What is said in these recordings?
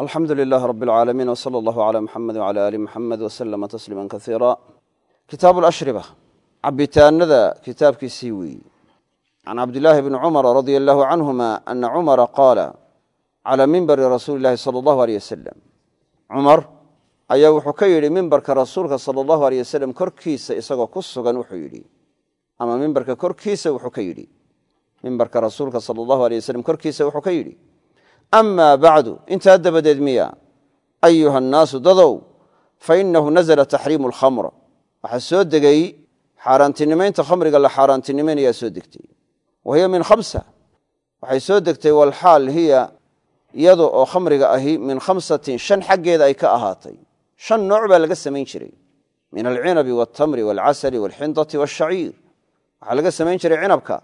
alxamdu lilaah rab اlcaalamiin wsala allahu cala muxamed wcala ali muxamed waslama tasliima kasiira kitaabu lashriba cabitaanada kitaabkiisii weeyi can cabdillaahi bni cumara radia allahu canhuma ana cumara qaala cala mimbari rasuuli illahi sala allahu aleyh wasalam cumar ayaa wuxuu ka yidhi mimbarka rasuulka sala allahu aleyh wasalam korkiisa isagoo ku sugan wuxuu yidhi. Ama mimbarka korkiisa wuxuu ka yidhi. Mimbarka rasuulka sala amaa bacdu intaa dabadeed miya ayuha annaasu dadow fa inahu nazla taxriimu alkhamr waxaa soo degay xaaraantinimaynta khamriga la xaaraantinimaynayaa soo degtay wa hiya min khamsa waxay soo degtay walxaal hiya iyado oo khamriga ahi min khamsatin shan xaggeeda ay ka ahaatay shan nooc baa laga samayn jiray min alcinabi waltamri walcasali walxindati walshaciir waxaa laga samayn jiray cinabka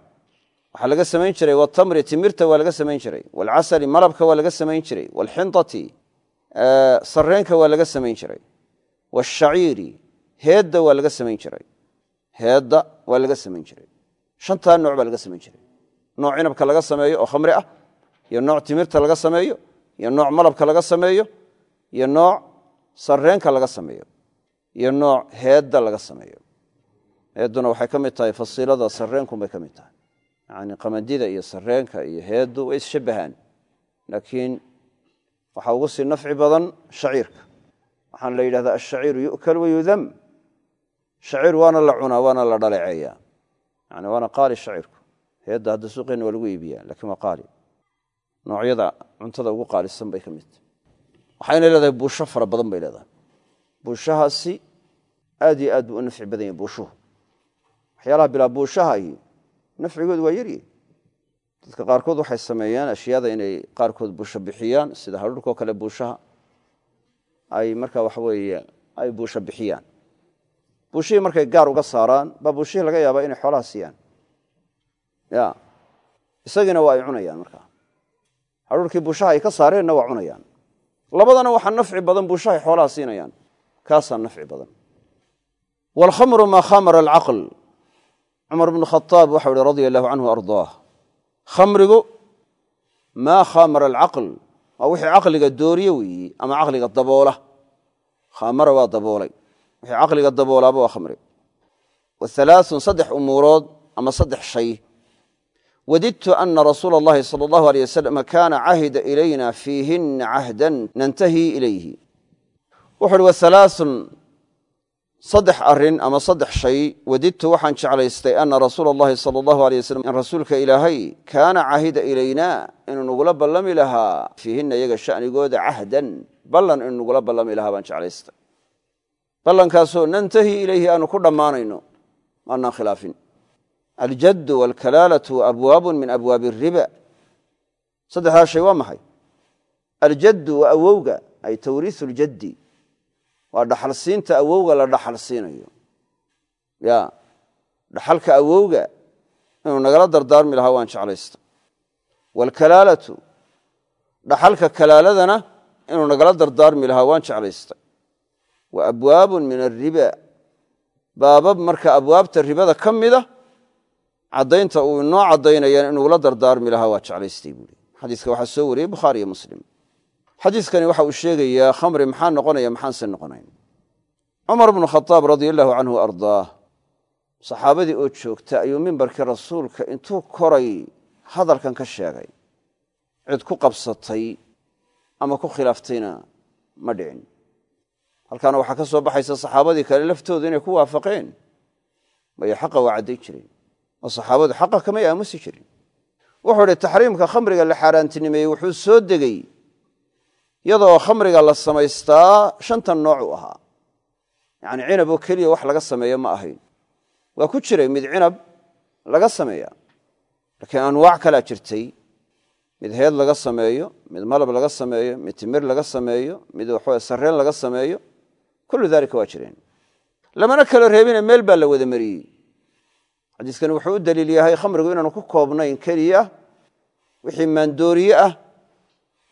waxaa laga samayn jiray watamri timirta waa laga samayn jiray walcasali malabka waa laga samayn jiray walxindati sareenka waa laga samayn jiray washaciiri heedda waa laga samayn jiray heedda waa laga samayn jiray shantaa nooc baa laga samayn jiray nooc cinabka laga sameeyo oo khamri ah iyo nooc timirta laga sameeyo iyo nooc malabka laga sameeyo iyo nooc sareenka laga sameeyo iyo nooc heedda laga sameeyo. Heedduna waxay ka mid tahay fasiilada sareenkunbay ka mid tahay yani qamadida iyo sareenka iyo heeddu way isshabbahaan laakiin waxaa ugu sii nafci badan shaciirka. Waxaana la yidhahdaa ashaciiru yu'kal wayudam shaciir waana la cunaa waana la dhaleeceeyaa. Yani waana qaali shaciirku. Heedda hadda suuqeenna waa lagu iibiyaa lakiin waa qaali. Noocyada cuntada ugu qaalisan bay ka mid waxayna leedahay buusho fara badan bay leedahay. Buushahaasi aad iyo aad buu u nafci badan yahay buushuhu. Waxyaalaha bilaa buushahahi nafcigoodu waa yarye dadka qaarkood waxay sameeyaan ashyaada inay qaarkood buusho bixiyaan sida hadhuurkao kale buushaha ay marka waxa weeye ay buusho bixiyaan. Buushihii markay gaar uga saaraan baa buushihii laga yaabaa inay xoolaha siiyaan. Ya isagiina waa ay cunayaan markaa hadhuurkii buushaha ay ka saareenna waa cunayaan. Labadana waxaa nafci badan buushahay xoolaha siinayaan. Kaasaa nafci badan. Waalkhamru maa khamara alcaql cumar bnu khaaab waxau ihi radia allahu canhu ardaah. Khamrigu maa khamara alcaql waa wixii caqliga dooriye weeye ama caqliga daboola. Khamara waa daboolay. Wixii caqliga daboolaaba waa khamri. Wa halaaun saddex umuurood ama saddex shay. Wadidtu ana rasuula allahi sala allahu aleyh wasalam kaana cahida ilayna fiihina cahdan nantahi ilayhi. Wuxuu hi wahalaaun saddex arrin ama saddex shay wadidtu waxaan jeclaystay ana rasuula allahi sal allahu aley waslam in rasuulka ilaahay kaana cahida ilayna inuu nugula ballami lahaa. Fiihinna iyaga shanigooda cahdan ballan inuu nugula ballami lahaa baan jeclaystay. Ballankaasoo nantahi ilayhi aanu ku dhammaanayno maannaan khilaafin. Aljaddu waalkalaalatu abwaabun min abwaabi ariba saddexdaa shay waa maxay? Aljaddu waa awowga ay tawriisu ljaddi waa dhaxalsiinta awowga la dhaxal siinayo ya dhaxalka awowga inuu nagala dardaarmi lahaa waan jeclaysta. Waalkalaalatu dhaxalka kalaaladana inuu nagala dardaarmi lahaa waan jeclaystay wa abwaabun min ariba baabab marka abwaabta ribada ka mida caddaynta uu inoo caddaynayaan inugula dardaarmi lahaa waa jeclaystay buui xadiiska waxaa soo wariyey bukhaari iyo muslim xadiiskani waxa uu sheegayaa khamri maxaa noqonaya maxaanse noqonayn? Cumar bnu khadaab radia allahu canhu ardaah saxaabadii oo joogta ayuu mimbarkii rasuulka intuu koray hadalkan ka sheegay. Cid ku qabsatay ama ku khilaaftayna ma dhicin. Halkaana waxaa ka soo baxaysa saxaabadii kale laftooda inay ku waafaqeen. Maya xaqa waa cadday jireen oo saxaabadu xaqa kamay aamusi jirin. Wuxuu idhi taxriimka khamriga la xaaraantinimeeyey wuxuu soo degey iyadoo khamriga la samaystaa shantan nooc ahaa. Yacni cinab oo keliya wax laga sameeyo ma ahayn. Waa ku jiray mid cinab laga sameeya laakiin anwaac kalaa jirtay. Mid heed laga sameeyo mid malab laga sameeyo mid timir laga sameeyo mid waxawe sarreen laga sameeyo kullu daalika waa jireen. Lamana kala reebine meel baa la wada mariyey. Xadiiskani wuxuu u daliil yahay khamrigu inaanu ku koobnayn keliya wixii maandooriye ah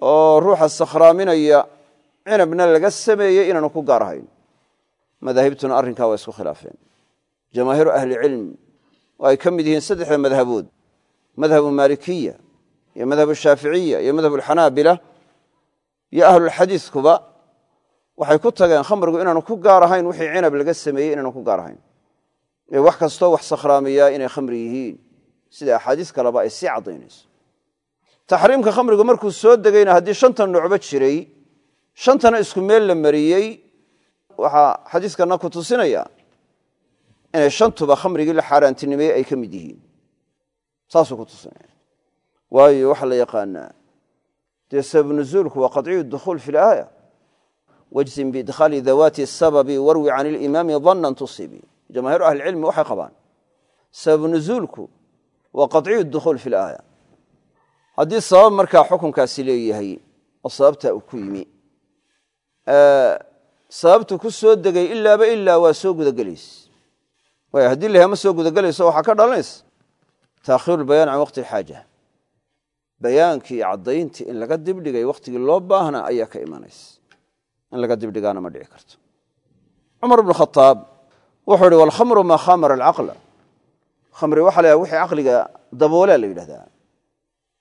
oo ruuxa sakhraaminaya cinabna laga sameeyey inaanu ku gaar ahayn. Madaahibtuna arrinkaa waa isku khilaafeen. Jamaahiiru ahlicilm oo ay ka mid yihiin saddexda madhabood. Madhabu maalikiya iyo madhabu shaaficiya iyo madhabu alxanaabila iyo ahlulxadiiskuba waxay ku tageen khamrigu inaanu ku gaar ahayn wixii cinab laga sameeyey inaanu ku gaar ahayn. Ee wax kastoo wax sakhraamiyaa inay khamri yihiin. Sida axaadiis kaleba ay sii caddaynayso taxriimka khamrigu markuu soo degayna haddii shantan nuucba jiray shantana isku meel la mariyey. Waxaa xadiiskana ku tusinaya inay shantuba khamrigii la xaaraantinimeeyey ay ka mid yihiin. Saasuu ku tusinaya. Waayo waxaa la yaqaanaa dee sabab nuzuulku waa qadciyu dukhuul fi laaya wajzin biidkhaali dawaati sababi warwi can ilimaami dannan tusibi. Jamaahiiru ahlicilmi waxay qabaan sabab nuzuulku waa qadciyu dukhuul fi laaya haddii sabab markaa xukunkaasi leeyahay oo sababtaa uu ku yimi sababtu ku soo degay ilaaba ilaa waa soo gudagelaysa. Waay haddii la ma soo gudagelayso waxaa ka dhalanaysa. Taakhiiru lbayaan can waqti alxaaja bayaankii caddayntii in laga dibdhigay wakhtigii loo baahnaa ayaa ka imanaysa in laga dibdhigaana ma dhici karto. Cumar bnu khaaab wuxuu ihi walkhamru maa khamara alcaqla khamri waxa la wixii caqliga daboolea la yidhahdaa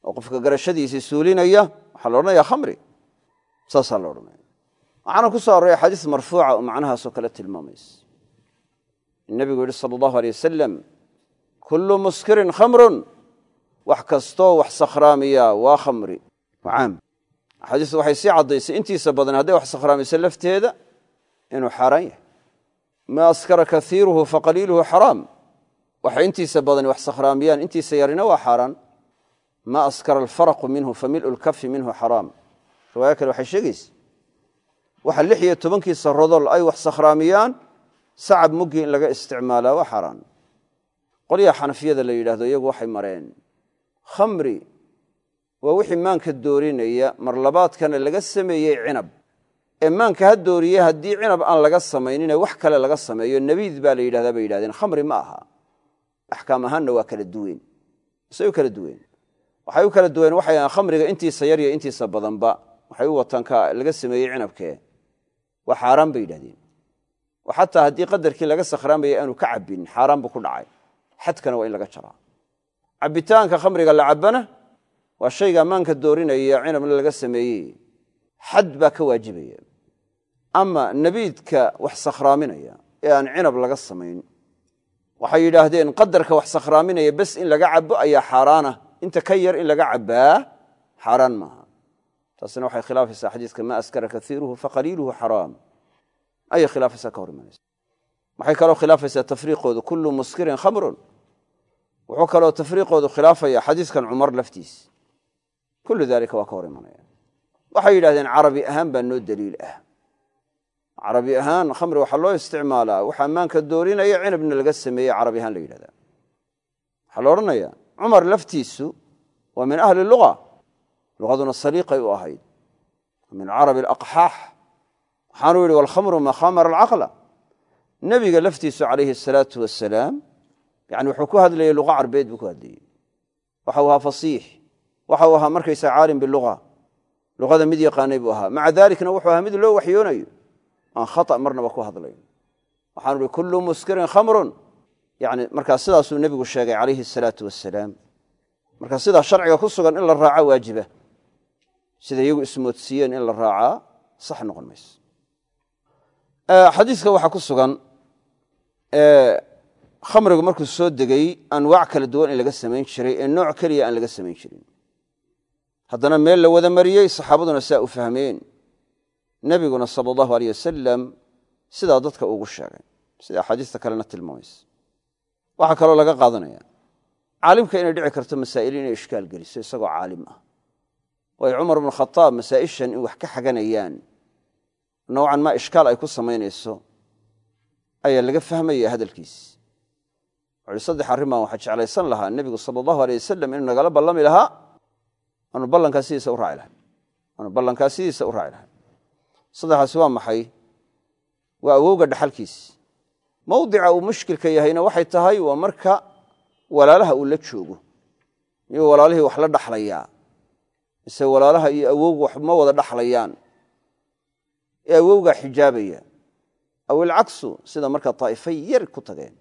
oo qofka garashadiisii suulinaya waxaa la odhanaya khamri. Saasaa la odhanaya waxaana ku soo arooray axaadiis marfuuca oo macnahaasoo kale tilmaamaysa. In yidhi sala allahu aley wasalam kullu muskirin khamrun wax kastoo wax sakhraamiya waa khamri. Caam. Axaadiistu waxay sii caddaysay intiisa badan hadday wax sakhraamiso lafteeda inuu xaaraan yahay. Maa askara kaiiruhu faqaliiluhu xaraam. Waxay intiisa badani wax sakhraamiyaan intiisa yarina waa xaaraan maa askara alfaraqu minhu fa mil'u lkafi minhu xaraam riwaayo kale waxay sheegaysa waxa lix iyo tobankiisa rodol ay wax sakhraamiyaan sacab muggii in laga isticmaalaa waa xaaraan qolyaha xanafiyada la yidhahdo iyagu waxay mareen khamri waa wixii maanka doorinaya mar labaadkana laga sameeyey cinab. Ee maanka ha dooriye haddii cinab aan laga samaynine wax kale laga sameeyo nebiid baa la yidhahdaa bay yidhahdeen khamri ma aha. Axkaam ahaanna waa kala duwen say kala duwen waxay u kala duween waxay khamriga intiisa yar iyo intiisa badanba. Waxay u wataan ka laga sameeyey cinabkee. Waa xaaraan bay yidhahdeen. Oo xataa haddii qadarkii laga sakhraamaya aanu ka cabbin xaaraan buu ku dhacay. Xadkana waa in laga jaraa. Cabbitaanka khamriga la cabbana waa shayga ammaanka doorinaya cinabna laga sameeyey. Xad baa ka waajibaya. Ama nebiidka wax sakhraaminaya ee aan cinab laga samayn. Waxay yidhaahdeen qadarka wax sakhraaminaya bes in laga cabo ayaa xaaraana inta ka yar in laga cabbaa xaaraan maaha. Taasina waxay khilaafaysaa xadiiska maa askara kaiiruhu faqaliiluhu xaraam. Ayay khilaafaysaa ka hor waxay kaloo khilaafaysaa tafriiqoodu kullu muskirin khamrun. Wuxuu kaloo tafriiqoodu khilaafaya xadiiskan cumar laftiis. Kullu dalika waa ka hor imanaya. Waxay yidhahdeen carabi ahaan baa noo daliil ah. Carabi ahaan khamri waxaa loo isticmaalaa. Waxa ammaanka doorinaya cinabna laga sameeye carabi ahaan la yidhahda waxaa la odhanaya cumar laftiisu waa min ahli luga. Luqaduna saliiqay u ahayd. Min carabi alaqxaax waxaanuu yidhi walkhamru maa khamara alcaqla nebiga laftiisu calayhi asalaatu wasalaam yani wuxuu ku hadlayey luqa carbeed buu ku hadlayey waxa uu ahaa fasiix. Waxa uu ahaa markaysa caalim biluga luqada mid yaqaanay buu ahaa. Maca dalikna wuxuu ahaa mid loo waxyoonayo. Aan khata marnaba ku hadlayn. Waxaanu ihi kullu muskirin khamrun yani markaa sidaasuu nebigu sheegay calayhi asalaatu wasalaam marka sidaa sharciga ku sugan in la raaca waajiba sida iyagu ismoodsiiyeen in la raacaa sax noqon mayso. Xadiiska waxaa ku sugan khamrigu markuu soo degay anwaac kala duwan in laga samayn jiray ee nooc keliya aan laga samayn jirin. Haddana meel la wada mariyey saxaabaduna saa u fahmeen. Nebiguna sala allahu aleyh wasalam sidaa dadka ugu sheegay. Sida axaadiista kalena tilmaamaysa waxaa kaloo laga qaadanaya. Caalimka inay dhici karto masaa'il inay ishkaal geliso isagoo caalim ah. Waayo cumar bnu khataab masaa'ishan in wax ka xaganayaan. Nowcan maa ishkaal ay ku samaynayso ayaa laga fahmaya hadalkiisi wuxuuhi saddex arrimaan waxaa jeclaysan lahaa. Nebigu sala allahu aleyh wasalam inuu nagala ballami lahaa aanu ballankaa sidiisa u raaci lahay aanu ballankaa sidiisa u raaci lahay saddexaasi waa maxay? Waa awowga dhaxalkiisi mawdica uu mushkilka yahayna waxay tahay waa marka walaalaha uu la joogo. Iyuu walaalihii wax la dhaxlayaa. Mise walaalaha iyo awowga wax ma wada dhaxlayaan. Ee awowgaa xijaabaya. Aw ilcaksu sida markaa daa'ifay yar ku tageen.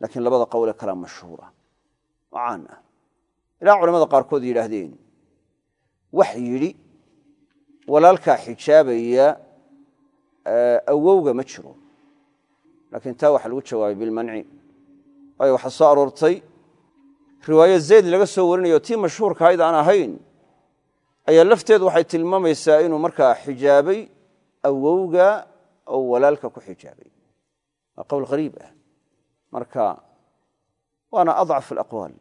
Laakiin labada qowle kalaa mashhuura. Oo caan ah. Ilaa culamada qaarkood yidhaahdeen. Wax yidhi walaalkaa xijaabaya awowga ma jiro laakiin taa waxaa lagu jawaabay bilmanci. Waayo waxaa soo aroortay. Riwaayo zayd laga soo warinayo tii mashhuurka ahayd aan ahayn. Ayaa lafteedu waxay tilmaamaysaa inuu markaa xijaabay awowga oo walaalka ku xijaabay. Waa qowl hariib ah. Marka waana adcaf alaqwaal.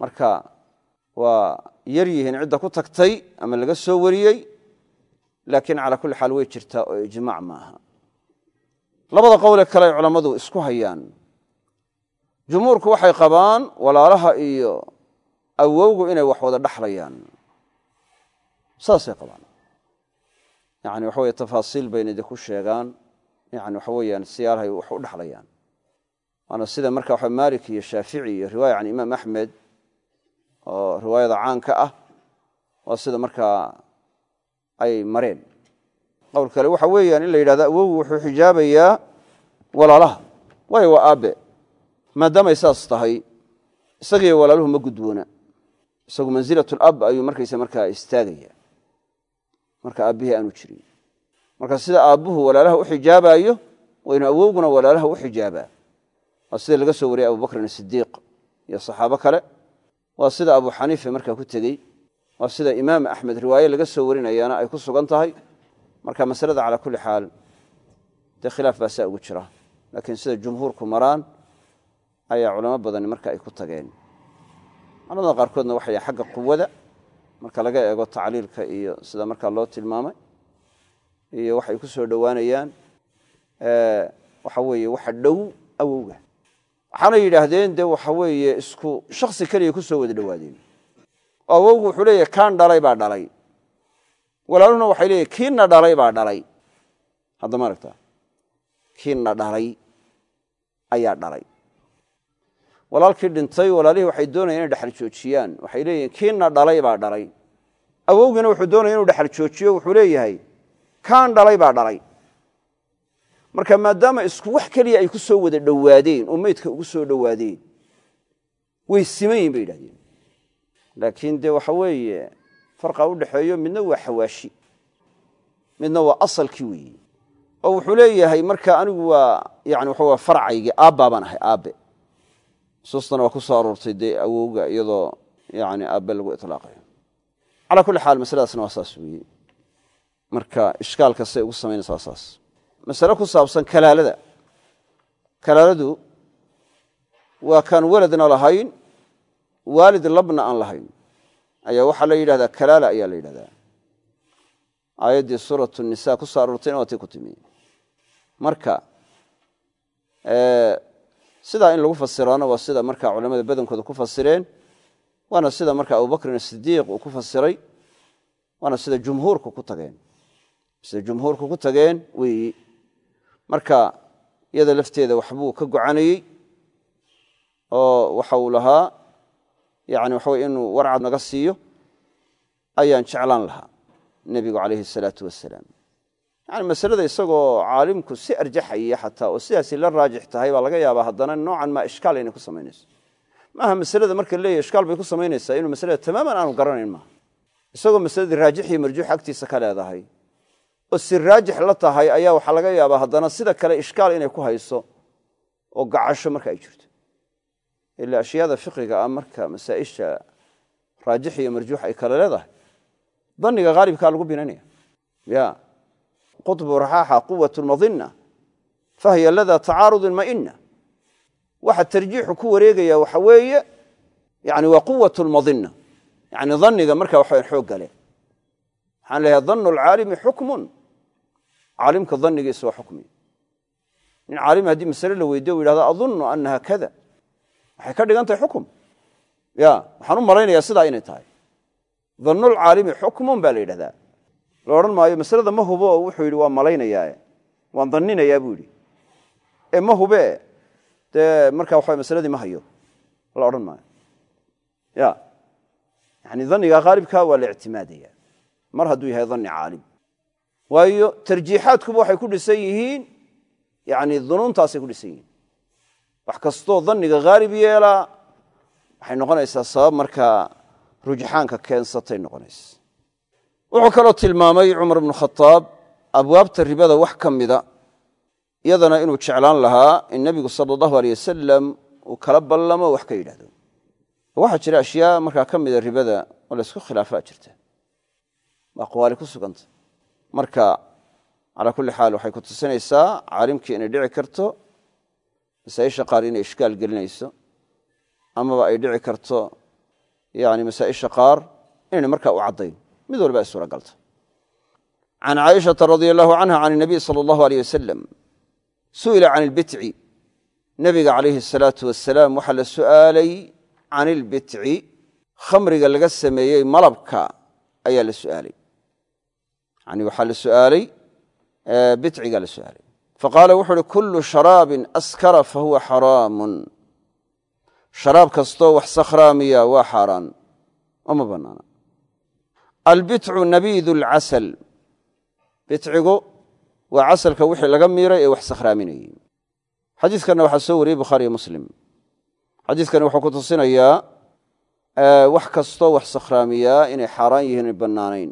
Marka waa yar yihiin cidda ku tagtay ama laga soo wariyey laakiin calaa kulli xaal way jirtaa oo ijmaac maaha labada qowle kale ay culammadu isku hayaan. Jumhuurku waxay qabaan walaalaha iyo awowgu inay wax wada dhaxlayaan. Saasay qabaan. Yani waxa weye tafaasiil bayna idinku sheegaan. Yani waxa weeyaan siyaalahay wax u dhaxlayaan. Waana sida marka waxa malik iyo shaafici iyo riwaaya can imaam axmed oo riwaayada caanka ah waa sida markaa ay mareen qowl kale waxa weeyaan in la yidhahdo awowgu wuxuu xijaabayaa walaalaha. Waayo waa aabe maadaamay saas tahay isagiiyo walaaluhu ma gudboona. Isagu mansilatulab ayuu markaysa markaa istaagaya. Marka aabbihii aanu jirin. Marka sida aabbuhu walaalaha u xijaabayo waa awowguna walaalaha u xijaabaa. Waa sida laga soo wariyay abubakrin asidiiq iyo saxaabo kale. Waa sida abu xaniife markaa ku tegey. Waa sida imaam axmed riwaaye laga soo warinayaana ay ku sugan tahay marka masalada calaa kulli xaal dee khilaaf baa saa ugu jira. Laakiin sida jumhuurku maraan ayaa culamo badani marka ay ku tageen. Culamada qaarkoodna waxay xagga quwada marka laga eego tacliilka iyo sida markaa loo tilmaamay iyo waxay ku soo dhowaanayaan waxa weeye waxa dhow awowga. Waxaana yidhaahdeen dee waxa weeye isku shaksi keliya ku wada dhowaadeen. Awowgu wuxuu leeyahy kaan dhalay baa dhalay walaaluhuna waxay leeyahy kiina dhalay baa dhalay. Hadda ma aragtaa kiina dhalay ayaa dhalay. Walaalkii dhintay walaalihii waxay doonayaan inay dhexal joojiyaan. Waxay leeyihiin kiina dhalay baa dhalay. Awowgiina wuxuu doonaya inuu dhexal joojiyo wuxuu leeyahay kaan dhalay baa dhalay. Marka maadaama isku wax keliya ay ku soo wada dhowaadeen oo meydka ugu soo dhowaadeen way siman bay yidhahdeen laakiin dee waxa weeye farqa u dhexeeyo midna waa xawaashi midna waa asalkii weeye oo wuxuu leeyahay marka anigu waa yani waxa waa farcaygii aabbaa baan ahay aabe nusuustana waa ku soo aroortay dee awowga iyadoo yani aabe lagu ilaaqayo calaa kulli xaal masaladaasna waa saas weeye marka ishkaal kastay ugu samaynaysa saas. Masale ku saabsan kalaalada. Kalaaladu waa kaan weladna lahayn waalid labna aan lahayn ayaa waxaa la yidhahdaa kalaala ayaa la yidhahdaa. Aayaddii suuratu nisa ku soo aroortayna waa tii ku timi. Marka sidaa in lagu fasiraana waa sida marka culamada badankooda ku fasireen waana sida marka abubakrin asidiiq uu ku fasiray waana sida jumhuurku ku tageen. Sida jumhuurku ku tageen weeyi marka iyada lafteeda waxbuu ka gocanayey oo waxa uu lahaa yani waxa weye inuu warcad naga siiyo ayaan jeclaan lahaa nebigu calayhi asalaatu wasalaam yani masalada isagoo caalimku si arjaxaya xataa oo sidaasi la raajix tahay baa laga yaabaa haddana noocan maa ishkaal inay ku samaynayso. Maaha masalada marka leeyahy ishkaal bay ku samaynaysaa inuu masalada tamaaman aanu garanayn maaha. Isagoo masaladii raajixii marjuux agtiisa ka leedahay oo si raajix la tahay ayaa waxaa laga yaabaa haddana sida kale ishkaal inay ku hayso oo gacasho marka ay jirto ila ashyaada fiqiga ah marka masaaisha raajix iyo marjuux ay kale leedahay daniga haalibkaa lagu binaynaya ya quطbu raxaaxa quwat madina fahiya lada tacaarudi maina waxa tarjiixu ku wareegaya waxa weeye yani waa quwat madina yani daniga marka waxa xoog gale waxaan leeyahay danu lcaalimi xukmun. Caalimka danigiisa waa xukmi. Nin caalim haddii masale la weydiyo u yidhahdo adunnu anaha kada waxay ka dhigan tahay xukum. Ya waxaan u malaynayaa sidaa inay tahay. Danulcaalimi xukmun baa la yidhahdaa. La odhan maayo masalada ma hubo? Oo wuxuu yidhi waa malaynayaa. Waan daninayaa buu yidhi. Ee ma hube? Dee markaa waxa masaladii ma hayo. La odhan maayo. Ya. Yani daniga haalibka waa la ictimaadaya mar hadduu yahay dani caalim. Waayo tarjiixaadkuba waxay ku dhisan yihiin yani dunuuntaasay ku dhisan yihiin wax kastoo daniga haalib yeelaa waxay noqonaysaa sabab markaa rujxaanka keensatay noqonaysa. Wuxuu kaloo tilmaamay cumar bnu khadaab abwaabta ribada wax ka mida iyadana inuu jeclaan lahaa in nebigu sala allahu aleyh wasalam uu kala ballamo wax ka yidhahdo waxaa jira ashyaa markaa ka mida ribada oo laysku khilaafaa jirta. Aqwaali ku suganta. Marka calaa kulli xaal waxay ku tusinaysaa caalimkii inay dhici karto masaaisha qaar inay ishkaal gelinayso amaba ay dhici karto yani masaaisha qaar inayna markaa u caddayn. Mid walba ay suuragalta. Can caaishata radia allahu canha can nabiy sala allahu aleyh wasalam su'ila can ilbitci. Nebiga calayhi asalaatu wasalaam waxaa la su'aalay can ilbitci khamriga laga sameeyey malabka ayaa la su'aalay. Yani waxaa la su'aalay bitciga la su'aalay faqaala wuxu uhi kullu sharaabin askara fahuwa xaraamun sharaab kastoo wax sakhraamiya waa xaaraan oo ma bannaana albitcu nabiidu alcasal bitcigu waa casalka wixii laga miiray ee wax sakhraaminayey xadiiskanna waxaa soo wariyey bukhaariyo muslim xadiiskani wuxuu ku tusinayaa wax kastoo wax sakhraamiyaa inay xaaraan yihiin ay bannaanayn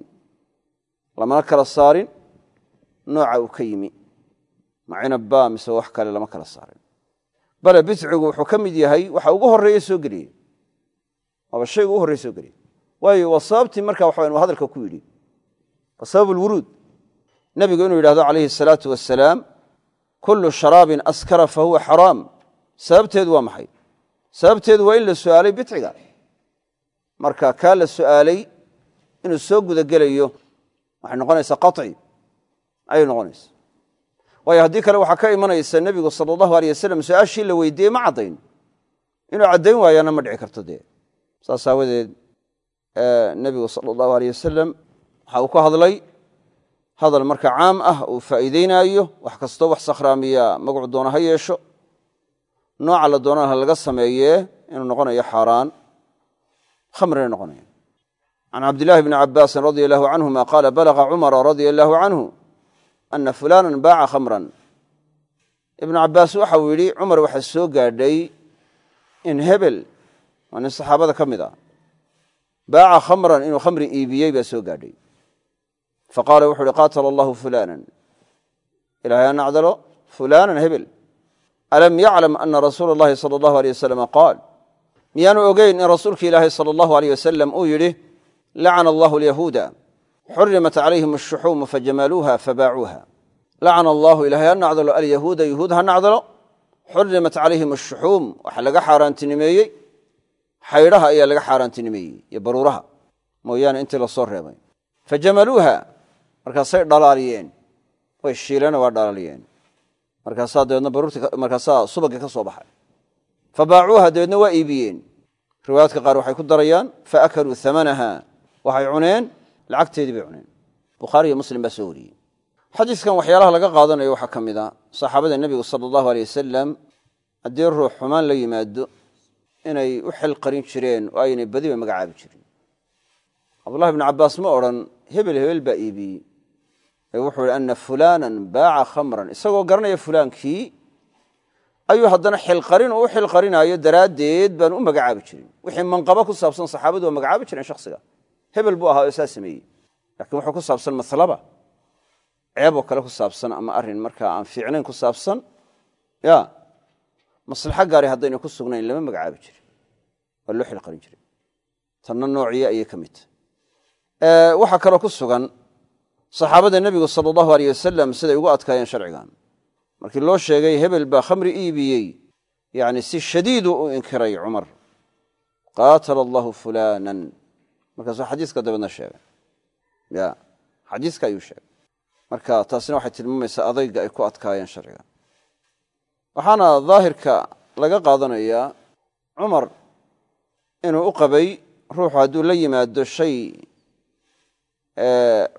lamana kala saarin nooca uu ka yimi ma mise wax kale lama kala saarin. Bale bitcigu wuxuu ka mid yahay waxa ugu horeeye soo geliyey. Waaba shayga ugu horreye soo geliyey. Waayo waa sababtii marka hadalka ku yidhi. Waa sabab lwuruud inuu yidhahdo calayhi asalaatu wasalaam kullu sharaabin askara fa huwa xaraam. Sababteedu waa maxay? Sababteedu waa in la su'aalay bitciga marka kaa la su'aalay inuu soo gudagelayo waxay noqonaysaa qaci ayay noqonaysa waayo haddii kale waxaa ka imanaysa nebigu sala allahu aleyh wasalam su'aashii la weydiiyey ma caddayn. Inuu caddayn waayaana ma dhici karto dee. Saas aawadeed nebigu sala allahu aleyh wasalam waxa uu ka hadlay hadal marka caam ah uu faa'iideynaayo wax kastoo wax sakhraamiya magacu doona ha yeesho. Nooca la doonana ha laga sameeyee inuu noqonayo xaaraan. Khamrina noqonaya. Can cabdillahi bni cabaasin radia allahu canhuma qaala balaga cumara radia allahu canhu ana fulanan baaca khamran ibnu cabbaas waxa uu yidhi cumar waxaa soo gaadhay in hebel waa nin saxaabada ka mid ah baaca khamran inuu khamri iibiyey baa soo gaadhay faqaala wuxu uhi qaatala allahu fulanan ilahay ha nacdalo fulanan hebel alam yaclam ana rasuula allahi sala allahu aleyh wasalama qaal miyaanu ogeyn in rasuulki ilaahay sala allahu aleyh wasalam uu yidhi lacana allahu alyahuuda xurimat calayhim ashuxuumu fajamaluuha fabaacuuha lacana allahu ilahay ha nacdalo alyahuuda yahuud ha nacdalo xurimat calayhim ashuxuum waxa laga xaaraantinimeeyey xaydhaha ayaa laga xaaraantinimeeyey iyo baruuraha mooyaane intii la soo reebay fajamaluuha markaasay dhalaaliyeen way shiileena waa dhalaaliyeen markaasaa dabeedna baruurtmarkaasaa subagii ka soo baxay fabaacuuha dabeedna waa iibiyeen riwaayaadka qaar waxay ku darayaan faakaluu amanaha waxay cuneen lacagteedii bay cuneen. Bukhaari iyo muslim baa soo wariyey. Xadiiskan waxyaalaha laga qaadanayo waxaa ka mid a saxaabada nebigu sala allahu aleyh wasalam haddii ruux xumaan la yimaado inay u xil qarin jireen oo aynay badiba magacaabi jirin cabdullahi bnu cabbaas ma odhan hebel hebel baa iibiyey. Ee wuxuu ihi ana fulaanan baaca khamran. Isagoo garanaya fulaankii ayuu haddana xilqarin uu u xilqarinaayo daraaddeed baan u magacaabi jirin. Wixii manqaba ku saabsan saxaabadu waa magacaabi jireen shakhsiga hebel buu ahaa oo saa sameeyey. Laakiin wuxuu ku saabsan maslaba ceeboo kale ku saabsan ama arrin markaa aan fiicnayn ku saabsan ya maslaxo gaari haddayna ku sugnayn lama magacaabi jirin waa loo xilqarin jiray tanna noociye ayay ka mid tahay. Waxaa kaloo ku sugan saxaabada nebigu sala allahu aleyh wasalam siday ugu adkaayeen sharcigan. Markii loo sheegay hebel baa khamri iibiyey yani si shadiidu u inkiray cumar. Qaatala allahu fulaanan markaasuu xadiiska dabeedna sheegay. Ya xadiiska ayuu sheegay. Marka taasina waxay tilmaamaysaa adayga ay ku adkaayeen sharciga. Waxaana daahirka laga qaadanayaa cumar inuu u qabay ruuxu hadduu la yimaado shay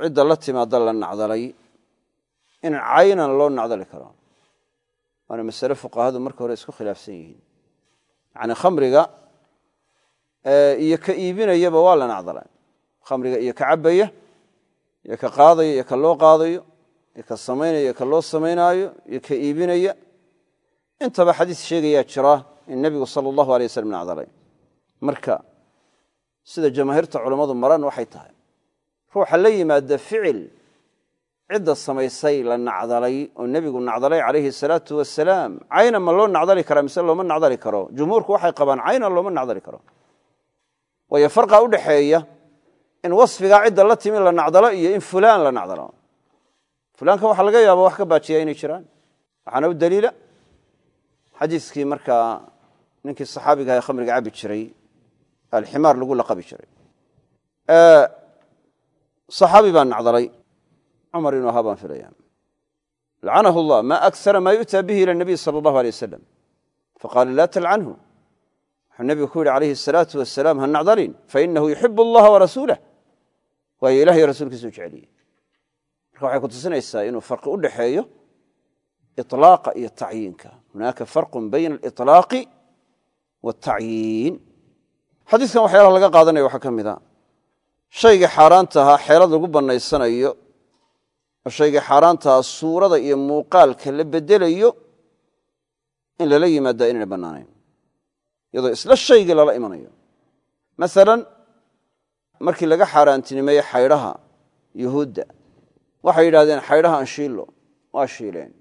cidda la timaada la nacdalay in caynan loo nacdali karo. Waana masale fuqahadu marka hore isku khilaafsan yihiin. Yacni khamriga iyo ka iibinayaba waa la nacdalay. Khamriga iyo ka cabbaya iyo ka qaadaya iyo ka loo qaadayo iyo ka samaynaya iyo ka loo samaynaayo iyo ka iibinaya. Intaba xadiis sheegayaa jira in nebigu sala allahu alay waslm nacdalay. Marka sida jamaahiirta culammadu maran waxay tahay ruuxa la yimaada ficil cidda samaysay la nacdalay oo nebigu nacdalay calayhi salaatu wasalaam cayna ma loo nacdali karaa mise looma nacdali karo? Jumhuurku waxay qabaan cayna looma nacdali karo waayo farqa u dhaxeeya in wasfigaa cidda la timi la nacdalo iyo in fulaan la nacdalo. Fulaankan waxaa laga yaaba wax ka baajiya inay jiraan. Waxaana u daliila. Xadiiskii markaa ninkii saxaabiga ee khamriga cabi jiray alximaar lagu laqabi jiray. Saxaabi baa nacdalay. Cumar inuu ahaa baan filaya lacanahu allah ma aksara ma yu'taa bihi ila nabiy sala allahu alay wasalam faqaala laa talcanhu wuxuu nebigu ku yidhi calayhi asalaatu wasalaam ha nacdalin fainahu yuxibu allaha warasuulah waayo ilah iyo rasuulkiisu jeceliyey marka waxay ku tusinaysaa inuu farqi u dhaxeeyo iطlaaqa iyo tacyiinka. Hunaaka farqun bayna aliطlaaqi waatacyiin xadiiskan waxyaalaha laga qaadanaya waxaa ka mid a shaygii xaaraanta xeelad lagu bannaysanayo oo shaygii xaaraantaha suurada iyo muuqaalka la bedelayo in lala yimaadaa inayna bannaanayn iyadoo isla shaygii lala imanayo. Masalan markii laga xaaraantinimeeyey xaydhaha yuhuudda waxay yidhahdeen xaydhaha aan shiillo waa shiileen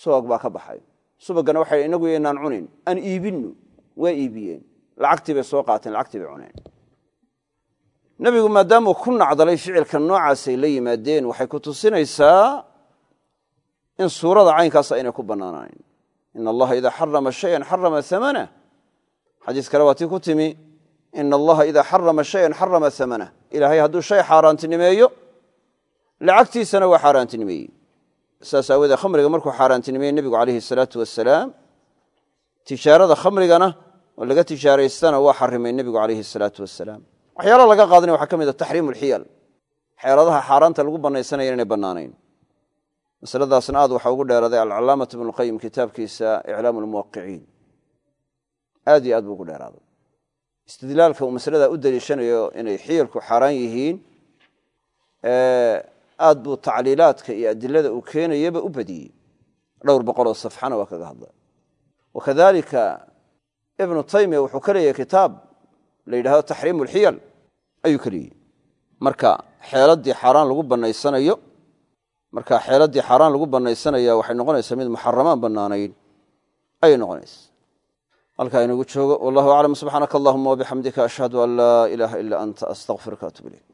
subag baa ka baxay. Subaggana waxay inagu yaynaan cunin aan iibinno waa iibiyeen lacagtii bay soo qaateen lacagtii bay cuneen nebigu maadaamuu ku nacdalay ficilka noocaasay la yimaadeen waxay ku tusinaysaa in suurada caynkaas aynay ku bannaanayn. Ina allaha idaa xarama shayan xarama amanah xadiis kale waa tii ku timi ina allaha idaa xarama shayan xarama amanah ilaahay hadduu shay xaaraantinimeeyo lacagtiisana waa xaaraantinimeeyey. Saas aawoodee khamriga markuu xaaraantinimeeyey nebigu calayhi salaatu wasalaam tijaarada khamrigana oo laga tijaaraystana waa xarimay nebigu calayhi salaatu wasalaam waxyaala laga qaadanaya waxaa ka mid a taxriimu alxiyal xeeladaha xaaraanta lagu bannaysanaya inay bannaanayn. Masaladaasna aad waxaa ugu dheeraday alcalaamatu ibnuqayim kitaabkiisa iclaamu lmuwaqiciin aad iyo aad buu ugu dheeraaday istidlaalka uu masalada u deliishanayo inay xiyalku xaaraan yihiin aad buu tacliilaadka iyo adilada uu keenayaba u badiyey. Dhowr boqoloo safxana waa kaga hadla wakadalika ibnu taymiya wuxuu ka leeyahay kitaab la yidhahdo taxriimu alxiyal ayuu ka leeyihi marka xeeladii xaaraan lagu banaysanayo marka xeeladdii xaaraan lagu banaysanaya waxay noqonaysaa mid muxaramaan bannaanayn ayay noqonaysa halkaa inagu joogo wallahu aclam subxaanaka allahuma wabixamdika ashhadu an laa ilaaha ila anta astaqfiruka atub ilayk